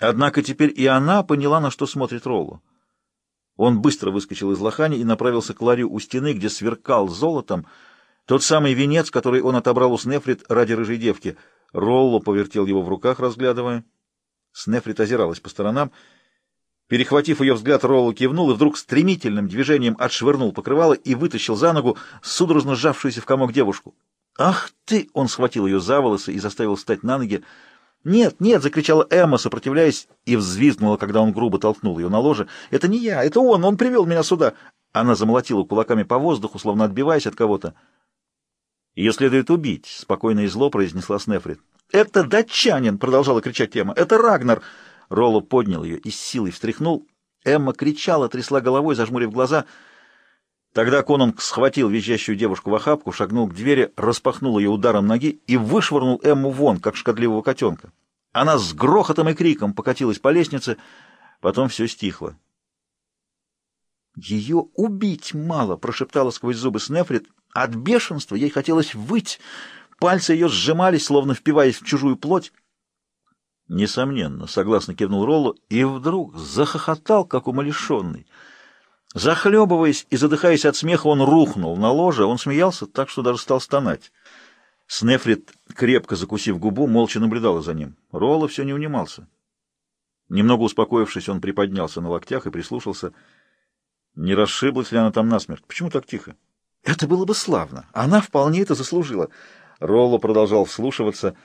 Однако теперь и она поняла, на что смотрит Роллу. Он быстро выскочил из лохани и направился к ларю у стены, где сверкал золотом тот самый венец, который он отобрал у Снефрит ради рыжей девки. Ролло повертел его в руках, разглядывая. Снефрит озиралась по сторонам. Перехватив ее взгляд, Ролло кивнул и вдруг стремительным движением отшвырнул покрывало и вытащил за ногу судорожно сжавшуюся в комок девушку. «Ах ты!» — он схватил ее за волосы и заставил встать на ноги. «Нет, нет!» — закричала Эмма, сопротивляясь, и взвизгнула, когда он грубо толкнул ее на ложе. «Это не я, это он, он привел меня сюда!» Она замолотила кулаками по воздуху, словно отбиваясь от кого-то. «Ее следует убить», — спокойно и зло произнесла Снефрит. «Это датчанин!» — продолжала кричать Эмма. «Это Рагнар!» Ролло поднял ее и с силой встряхнул. Эмма кричала, трясла головой, зажмурив глаза — Тогда Конунг схватил визжащую девушку в охапку, шагнул к двери, распахнул ее ударом ноги и вышвырнул Эмму вон, как шкодливого котенка. Она с грохотом и криком покатилась по лестнице, потом все стихло. «Ее убить мало!» — прошептала сквозь зубы Снефрит. От бешенства ей хотелось выть. Пальцы ее сжимались, словно впиваясь в чужую плоть. «Несомненно», — согласно кивнул Роллу, и вдруг захохотал, как умалишенный — Захлебываясь и задыхаясь от смеха, он рухнул на ложе. Он смеялся так, что даже стал стонать. Снефрит, крепко закусив губу, молча наблюдала за ним. Ролла все не унимался. Немного успокоившись, он приподнялся на локтях и прислушался. Не расшиблась ли она там насмерть? Почему так тихо? Это было бы славно. Она вполне это заслужила. Ролло продолжал вслушиваться.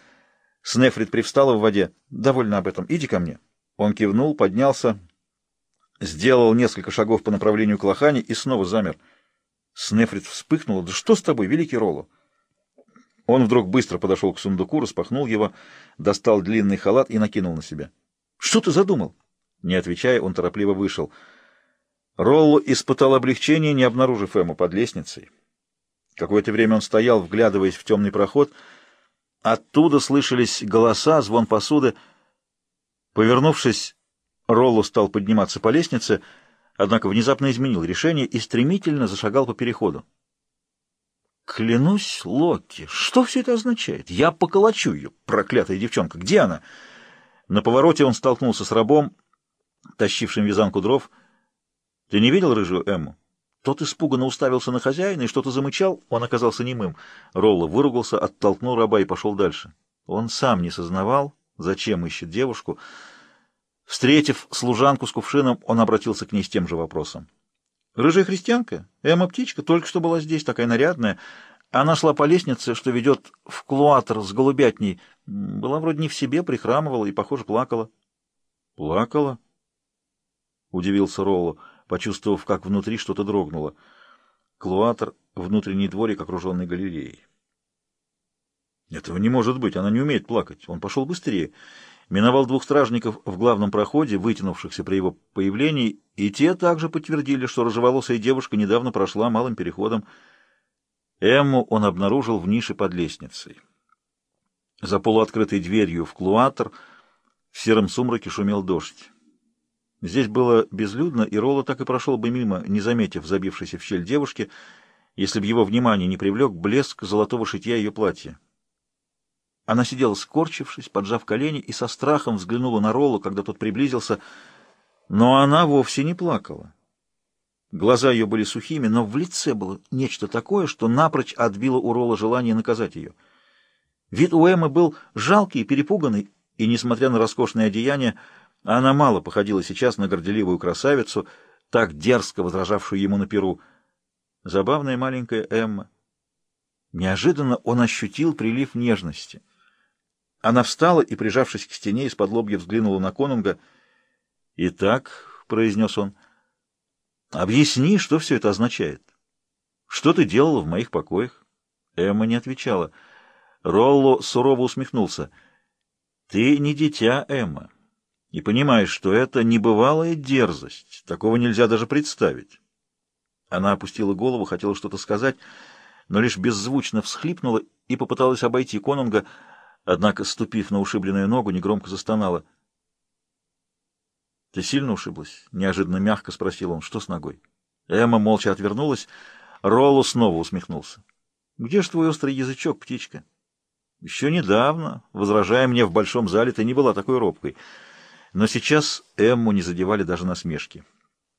Снефрит привстала в воде. «Довольно об этом. Иди ко мне». Он кивнул, поднялся, сделал несколько шагов по направлению к лохане и снова замер. Снефрит вспыхнула. «Да что с тобой, великий Ролло?» Он вдруг быстро подошел к сундуку, распахнул его, достал длинный халат и накинул на себя. «Что ты задумал?» Не отвечая, он торопливо вышел. Ролло испытал облегчение, не обнаружив Эму под лестницей. Какое-то время он стоял, вглядываясь в темный проход. Оттуда слышались голоса, звон посуды. Повернувшись, Ролло стал подниматься по лестнице, однако внезапно изменил решение и стремительно зашагал по переходу. «Клянусь, Локи, что все это означает? Я поколочу ее, проклятая девчонка! Где она?» На повороте он столкнулся с рабом, тащившим вязанку дров. «Ты не видел рыжую Эмму?» Тот испуганно уставился на хозяина и что-то замычал, он оказался немым. Ролло выругался, оттолкнул раба и пошел дальше. Он сам не сознавал, зачем ищет девушку, — Встретив служанку с кувшином, он обратился к ней с тем же вопросом. «Рыжая христианка? Эмма Птичка только что была здесь, такая нарядная. Она шла по лестнице, что ведет в клуатр с голубятней. Была вроде не в себе, прихрамывала и, похоже, плакала». «Плакала?» — удивился Ролло, почувствовав, как внутри что-то дрогнуло. Клуатр — внутренний дворик, окруженный галереей. «Этого не может быть, она не умеет плакать. Он пошел быстрее» миновал двух стражников в главном проходе, вытянувшихся при его появлении, и те также подтвердили, что рыжеволосая девушка недавно прошла малым переходом. Эмму он обнаружил в нише под лестницей. За полуоткрытой дверью в клуатр в сером сумраке шумел дождь. Здесь было безлюдно, и Ролла так и прошел бы мимо, не заметив забившейся в щель девушки, если бы его внимание не привлек блеск золотого шитья ее платья. Она сидела скорчившись, поджав колени, и со страхом взглянула на Роллу, когда тот приблизился, но она вовсе не плакала. Глаза ее были сухими, но в лице было нечто такое, что напрочь отбило у Ролла желание наказать ее. Вид у Эммы был жалкий и перепуганный, и, несмотря на роскошное одеяние, она мало походила сейчас на горделивую красавицу, так дерзко возражавшую ему на перу. Забавная маленькая Эмма. Неожиданно он ощутил прилив нежности — она встала и, прижавшись к стене, из-под лобья взглянула на конунга. «Итак», — произнес он, — «объясни, что все это означает. Что ты делала в моих покоях?» Эмма не отвечала. Ролло сурово усмехнулся. «Ты не дитя, Эмма, и понимаешь, что это небывалая дерзость. Такого нельзя даже представить». Она опустила голову, хотела что-то сказать, но лишь беззвучно всхлипнула и попыталась обойти конунга, — Однако, ступив на ушибленную ногу, негромко застонала. — Ты сильно ушиблась? — неожиданно мягко спросил он. — Что с ногой? Эмма молча отвернулась. Ролло снова усмехнулся. — Где ж твой острый язычок, птичка? — Еще недавно, возражая мне в большом зале, ты не была такой робкой. Но сейчас Эмму не задевали даже насмешки.